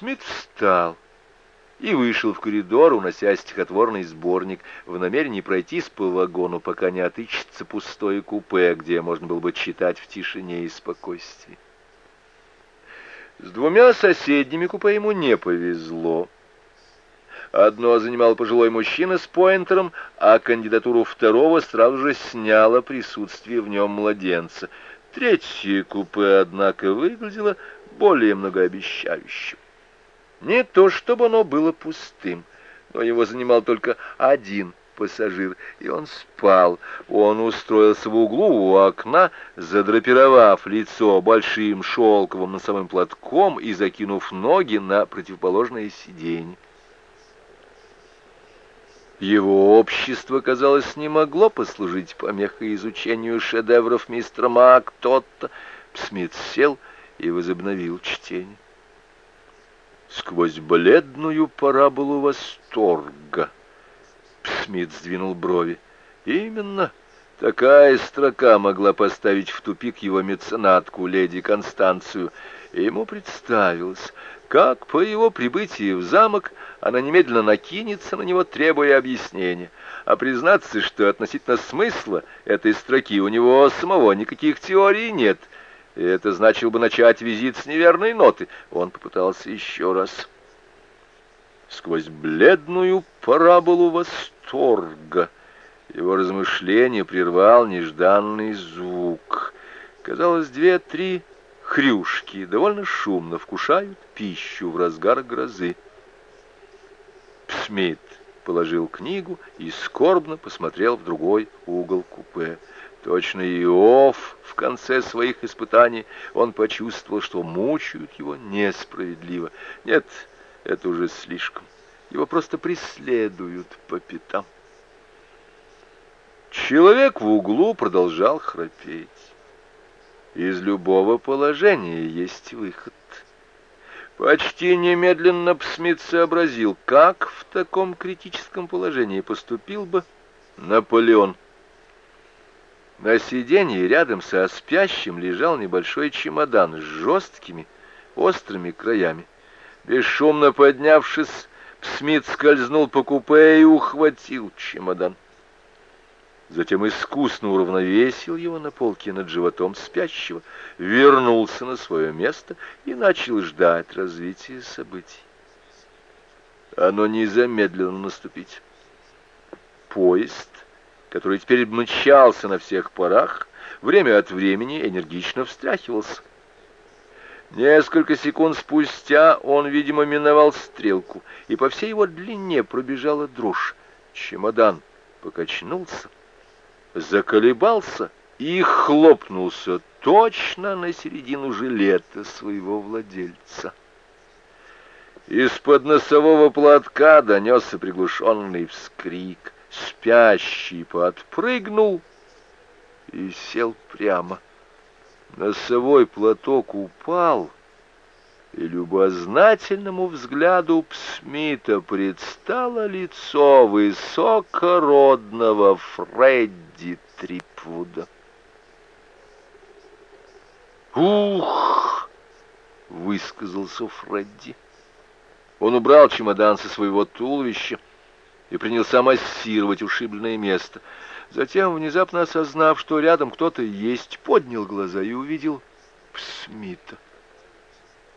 Смит встал и вышел в коридор, унося стихотворный сборник, в намерении пройтись по вагону, пока не отыщется пустое купе, где можно было бы читать в тишине и спокойствии. С двумя соседними купе ему не повезло. Одно занимал пожилой мужчина с поинтером, а кандидатуру второго сразу же сняло присутствие в нем младенца. Третье купе, однако, выглядело более многообещающим. Не то чтобы оно было пустым, но его занимал только один пассажир, и он спал. Он устроился в углу у окна, задрапировав лицо большим шелковым носовым платком и закинув ноги на противоположное сиденье. Его общество, казалось, не могло послужить помехой изучению шедевров мистера Мак. Тот-то Смит сел и возобновил чтение сквозь бледную параболу восторга. Смит сдвинул брови. Именно такая строка могла поставить в тупик его меценатку, леди Констанцию, ему представилось, как по его прибытии в замок она немедленно накинется на него, требуя объяснения. А признаться, что относительно смысла этой строки у него самого никаких теорий нет — и это значило бы начать визит с неверной ноты. Он попытался еще раз. Сквозь бледную параболу восторга его размышление прервал нежданный звук. Казалось, две-три хрюшки довольно шумно вкушают пищу в разгар грозы. Смит положил книгу и скорбно посмотрел в другой угол купе. Точно Иов в конце своих испытаний он почувствовал, что мучают его несправедливо. Нет, это уже слишком. Его просто преследуют по пятам. Человек в углу продолжал храпеть. Из любого положения есть выход. Почти немедленно Псмит сообразил, как в таком критическом положении поступил бы Наполеон. На сиденье рядом со спящим лежал небольшой чемодан с жесткими, острыми краями. Бесшумно поднявшись, Смит скользнул по купе и ухватил чемодан. Затем искусно уравновесил его на полке над животом спящего, вернулся на свое место и начал ждать развития событий. Оно не замедлило наступить. Поезд который теперь мчался на всех парах, время от времени энергично встряхивался. Несколько секунд спустя он, видимо, миновал стрелку, и по всей его длине пробежала дрожь. Чемодан покачнулся, заколебался и хлопнулся точно на середину жилета своего владельца. Из-под носового платка донесся приглушенный вскрик — спящий подпрыгнул и сел прямо. Носовой платок упал, и любознательному взгляду Псмита предстало лицо высокородного Фредди Трипвуда. «Ух!» — высказался Фредди. Он убрал чемодан со своего туловища, и принялся массировать ушибленное место. Затем, внезапно осознав, что рядом кто-то есть, поднял глаза и увидел Смита.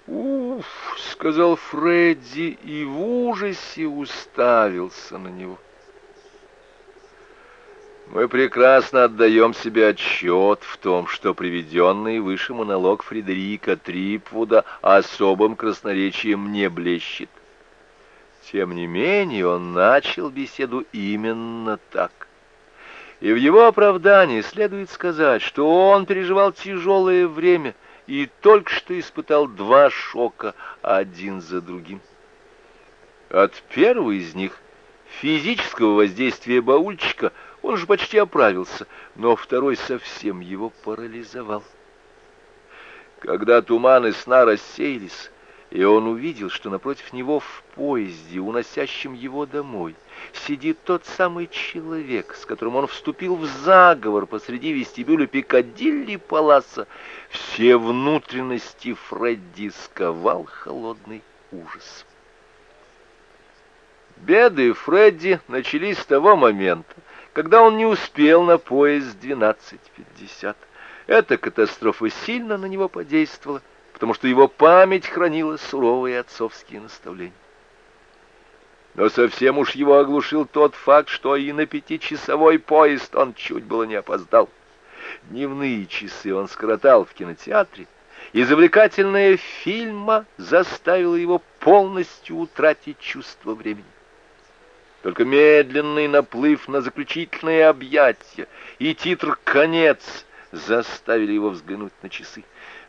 «Уф!» — сказал Фредди и в ужасе уставился на него. Мы прекрасно отдаем себе отчет в том, что приведенный выше монолог Фредерика Трипвуда особым красноречием не блещет. Тем не менее он начал беседу именно так. И в его оправдании следует сказать, что он переживал тяжелое время и только что испытал два шока один за другим. От первого из них, физического воздействия баульчика, он же почти оправился, но второй совсем его парализовал. Когда туманы сна рассеялись, и он увидел, что напротив него в поезде, уносящем его домой, сидит тот самый человек, с которым он вступил в заговор посреди вестибюля Пикадилли Паласа. Все внутренности Фредди сковал холодный ужас. Беды Фредди начались с того момента, когда он не успел на поезд 12.50. Эта катастрофа сильно на него подействовала, потому что его память хранила суровые отцовские наставления. Но совсем уж его оглушил тот факт, что и на пятичасовой поезд он чуть было не опоздал. Дневные часы он скоротал в кинотеатре, и завлекательная фильма заставила его полностью утратить чувство времени. Только медленный наплыв на заключительные объятия и титр «Конец» заставили его взглянуть на часы.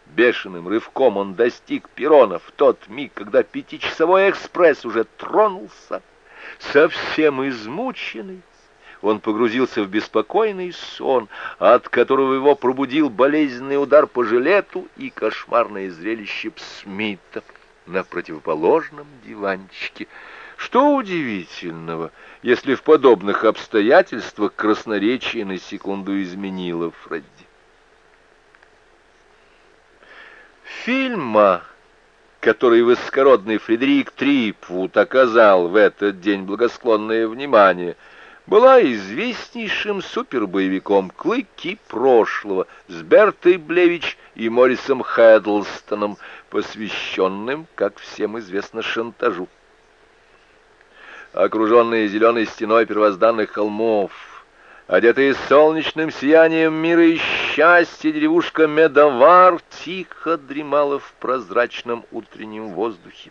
Бешеным рывком он достиг перрона в тот миг, когда пятичасовой экспресс уже тронулся. Совсем измученный, он погрузился в беспокойный сон, от которого его пробудил болезненный удар по жилету и кошмарное зрелище Псмита на противоположном диванчике. Что удивительного, если в подобных обстоятельствах красноречие на секунду изменило Фредди. Фильма, который высокородный Фредерик Трипвуд оказал в этот день благосклонное внимание, была известнейшим супербоевиком «Клыки прошлого» с Бертой Блевич и Моррисом Хэддлстоном, посвященным, как всем известно, шантажу. Окруженные зеленой стеной первозданных холмов, одетые солнечным сиянием мира и счастья, деревушка Медовар тихо дремала в прозрачном утреннем воздухе.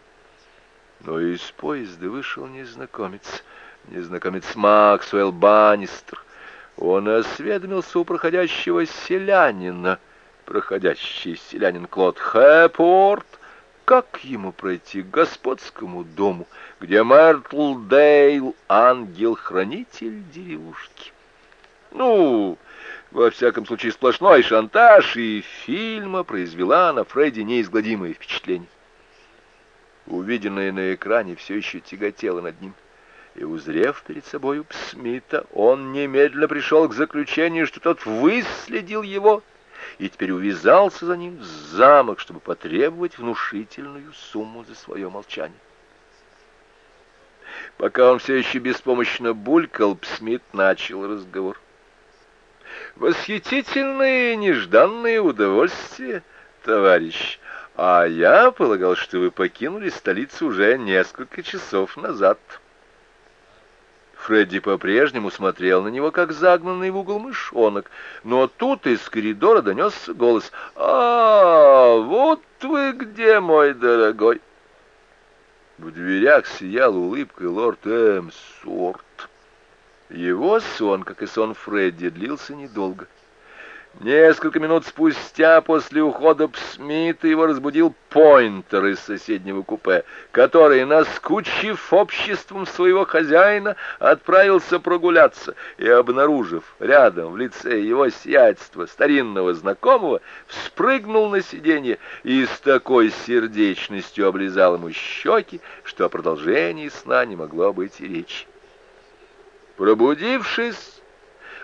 Но из поезда вышел незнакомец, незнакомец Максуэлл Баннистер. Он осведомился у проходящего селянина, проходящий селянин Клод Хэпорт, как ему пройти к господскому дому, где Мертл Дейл — ангел-хранитель деревушки? Ну, во всяком случае, сплошной шантаж, и фильма произвела на Фредди неизгладимое впечатление. Увиденное на экране все еще тяготело над ним. И, узрев перед собою Смита, он немедленно пришел к заключению, что тот выследил его и теперь увязался за ним в замок, чтобы потребовать внушительную сумму за свое молчание. Пока он все еще беспомощно булькал, Псмит начал разговор. «Восхитительное нежданное удовольствие, товарищ. А я полагал, что вы покинули столицу уже несколько часов назад». Фредди по-прежнему смотрел на него, как загнанный в угол мышонок, но тут из коридора донесся голос «А, вот вы где, мой дорогой!» В дверях сиял улыбкой лорд Эмсорт. Его сон, как и сон Фредди, длился недолго. Несколько минут спустя после ухода Псмита его разбудил Пойнтер из соседнего купе, который, наскучив обществом своего хозяина, отправился прогуляться и, обнаружив рядом в лице его сиятельства старинного знакомого, спрыгнул на сиденье и с такой сердечностью облизал ему щеки, что о продолжении сна не могло быть и речи. Пробудившись,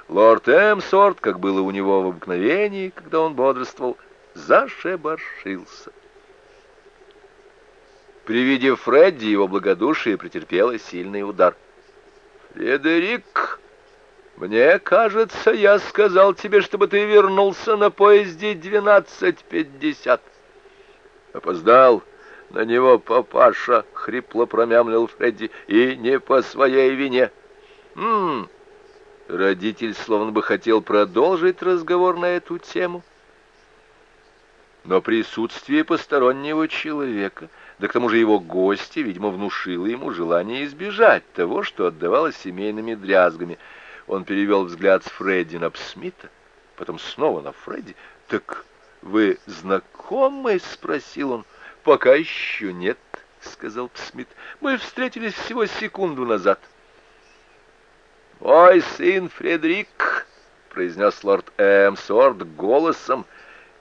Лорд Эмсорт, как было у него в обыкновении, когда он бодрствовал, зашебаршился. При виде Фредди его благодушие претерпело сильный удар. «Фредерик, мне кажется, я сказал тебе, чтобы ты вернулся на поезде 12.50». «Опоздал на него папаша», — хрипло промямлил Фредди, — «и не по своей вине». «М-м, Родитель словно бы хотел продолжить разговор на эту тему. Но присутствие постороннего человека, да к тому же его гости, видимо, внушило ему желание избежать того, что отдавалось семейными дрязгами. Он перевел взгляд с Фредди на Псмита, потом снова на Фредди. «Так вы знакомы?» — спросил он. «Пока еще нет», — сказал Псмит. «Мы встретились всего секунду назад». «Мой сын Фредерик», — произнес лорд Эмсорт голосом,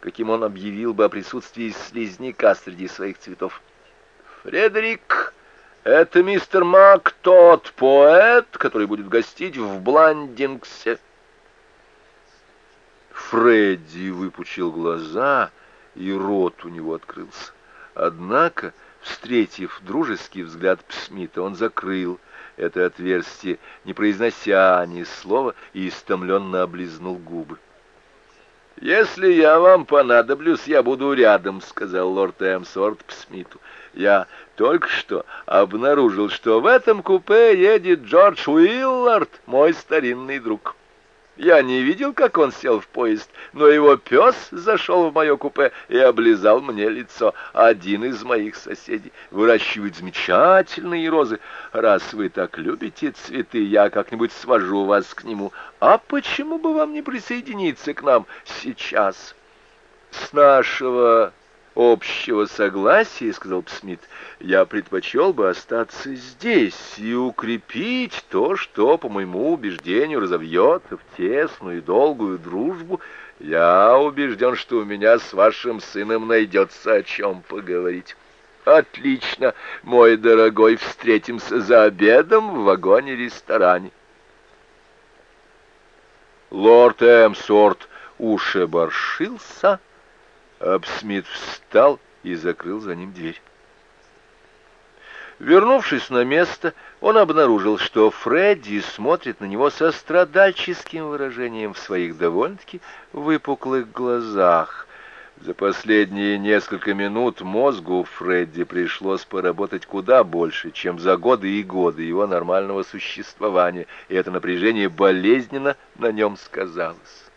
каким он объявил бы о присутствии слизняка среди своих цветов. «Фредерик, это мистер Мак, тот поэт, который будет гостить в Бландингсе». Фредди выпучил глаза, и рот у него открылся. Однако Встретив дружеский взгляд Псмита, он закрыл это отверстие, не произнося ни слова, и истомленно облизнул губы. «Если я вам понадоблюсь, я буду рядом», — сказал лорд Эмсорт Псмиту. «Я только что обнаружил, что в этом купе едет Джордж Уиллард, мой старинный друг». Я не видел, как он сел в поезд, но его пес зашел в мое купе и облизал мне лицо. Один из моих соседей выращивает замечательные розы. Раз вы так любите цветы, я как-нибудь свожу вас к нему. А почему бы вам не присоединиться к нам сейчас? С нашего общего согласия, — сказал Смит, — я предпочел бы остаться здесь и укрепить то, что, по моему убеждению, разовьется в тесную и долгую дружбу. Я убежден, что у меня с вашим сыном найдется о чем поговорить. Отлично, мой дорогой, встретимся за обедом в вагоне-ресторане. Лорд Эмсорт ушеборшился, Абсмит встал и закрыл за ним дверь. Вернувшись на место, он обнаружил, что Фредди смотрит на него со страдальческим выражением в своих довольно-таки выпуклых глазах. За последние несколько минут мозгу Фредди пришлось поработать куда больше, чем за годы и годы его нормального существования, и это напряжение болезненно на нем сказалось.